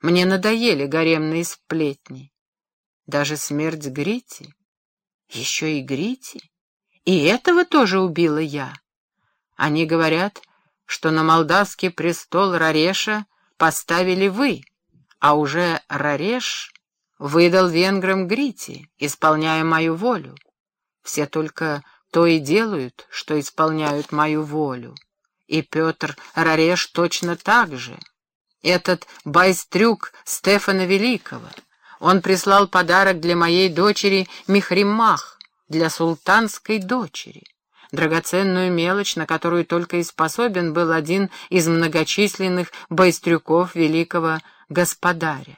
Мне надоели гаремные сплетни. Даже смерть Грити. Еще и Грити. И этого тоже убила я. Они говорят, что на молдавский престол Рареша поставили вы, а уже Рареш выдал венграм Грити, исполняя мою волю. Все только то и делают, что исполняют мою волю. И Петр Рареш точно так же. Этот байстрюк Стефана Великого. Он прислал подарок для моей дочери Михримах, для султанской дочери. Драгоценную мелочь, на которую только и способен был один из многочисленных байстрюков великого господаря.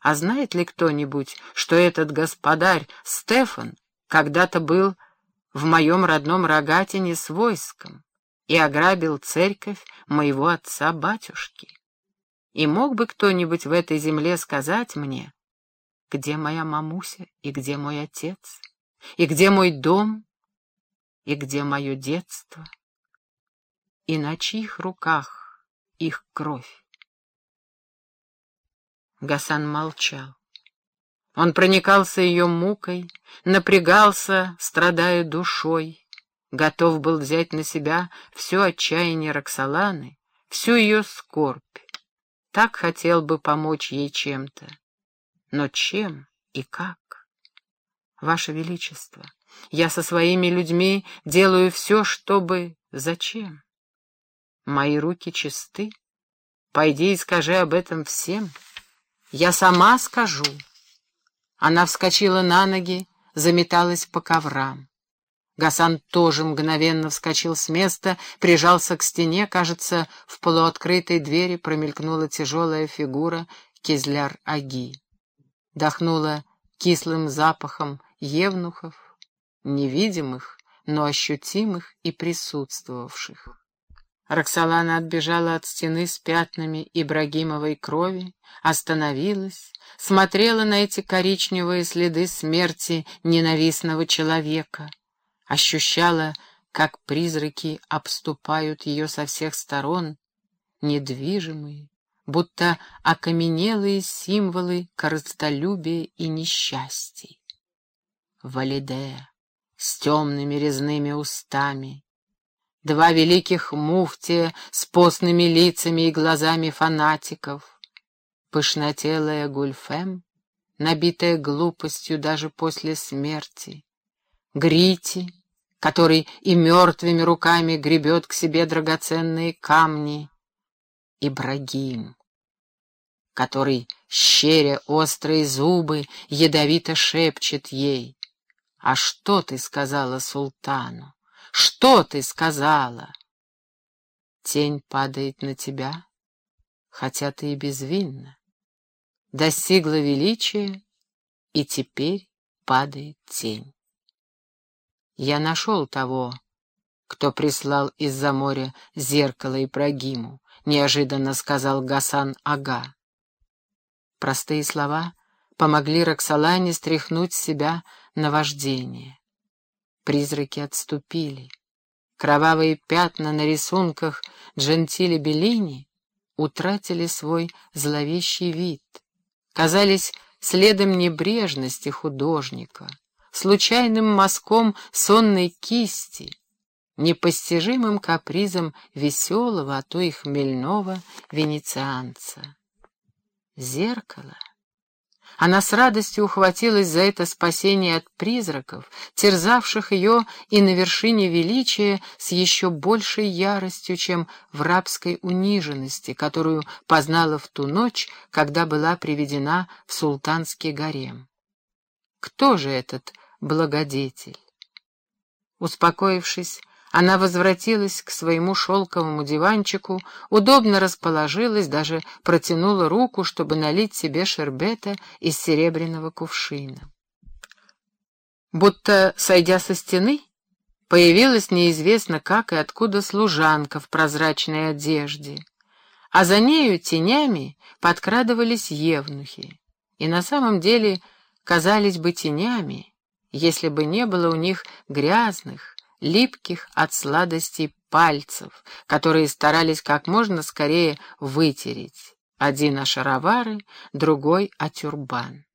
А знает ли кто-нибудь, что этот господарь Стефан когда-то был в моем родном Рогатине с войском и ограбил церковь моего отца-батюшки? И мог бы кто-нибудь в этой земле сказать мне, где моя мамуся и где мой отец, и где мой дом, и где мое детство, и на чьих руках их кровь? Гасан молчал. Он проникался ее мукой, напрягался, страдая душой, готов был взять на себя все отчаяние Роксоланы, всю ее скорбь. Так хотел бы помочь ей чем-то. Но чем и как? Ваше Величество, я со своими людьми делаю все, чтобы... Зачем? Мои руки чисты. Пойди и скажи об этом всем. Я сама скажу. Она вскочила на ноги, заметалась по коврам. Гасан тоже мгновенно вскочил с места, прижался к стене, кажется, в полуоткрытой двери промелькнула тяжелая фигура Кизляр-Аги. Дохнула кислым запахом евнухов, невидимых, но ощутимых и присутствовавших. Роксолана отбежала от стены с пятнами Ибрагимовой крови, остановилась, смотрела на эти коричневые следы смерти ненавистного человека, ощущала, как призраки обступают ее со всех сторон, недвижимые, будто окаменелые символы корыстолюбия и несчастий. Валидея с темными резными устами, два великих муфтия с постными лицами и глазами фанатиков, пышнотелая Гульфем, набитая глупостью даже после смерти, Грити, который и мертвыми руками гребет к себе драгоценные камни, Ибрагим, который, щеря острые зубы, ядовито шепчет ей, «А что ты сказала султану? Что ты сказала?» Тень падает на тебя, хотя ты и безвинна. Достигла величия, и теперь падает тень. Я нашел того, кто прислал из-за моря зеркало Ибрагиму, неожиданно сказал Гасан Ага. Простые слова помогли Роксолане стряхнуть с себя наваждение. Призраки отступили. Кровавые пятна на рисунках Джентили Беллини утратили свой зловещий вид, казались следом небрежности художника, случайным мазком сонной кисти, непостижимым капризом веселого, а то и хмельного венецианца. Зеркало. Она с радостью ухватилась за это спасение от призраков, терзавших ее и на вершине величия с еще большей яростью, чем в рабской униженности, которую познала в ту ночь, когда была приведена в султанский гарем. Кто же этот благодетель? Успокоившись, она возвратилась к своему шелковому диванчику, удобно расположилась, даже протянула руку, чтобы налить себе шербета из серебряного кувшина. Будто, сойдя со стены, появилась неизвестно как и откуда служанка в прозрачной одежде, а за нею тенями подкрадывались евнухи, и на самом деле казались бы тенями, если бы не было у них грязных, липких от сладости пальцев, которые старались как можно скорее вытереть, Один о шаровары, другой о тюрбан.